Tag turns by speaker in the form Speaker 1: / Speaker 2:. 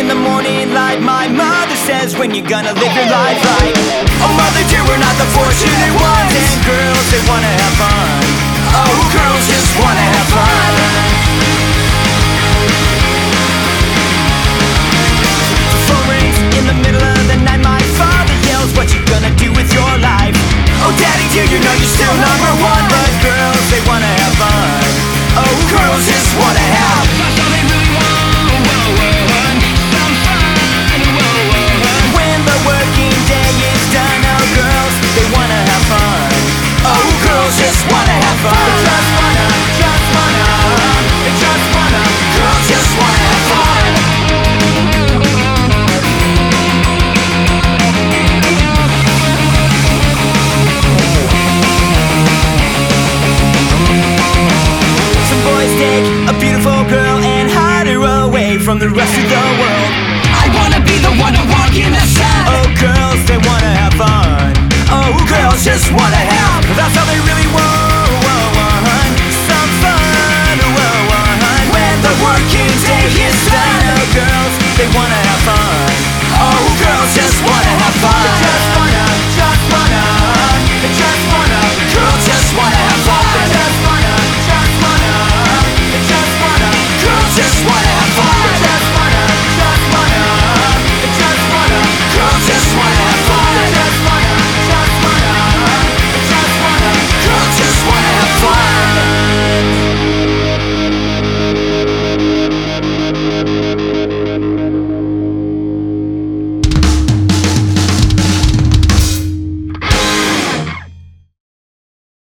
Speaker 1: in the morning light. My mother says when you gonna live your life right? Oh mother dear we're not the fortunate ones And girl. from the rest of the world. I wanna be the one to walk in the sun. Oh girls, they wanna have fun. Oh girls just wanna have That's all they really want Some fun When the working day is done. Oh girls, they wanna have fun. Oh girls just wanna have fun. Just wanna, just wanna just wanna. Girls just wanna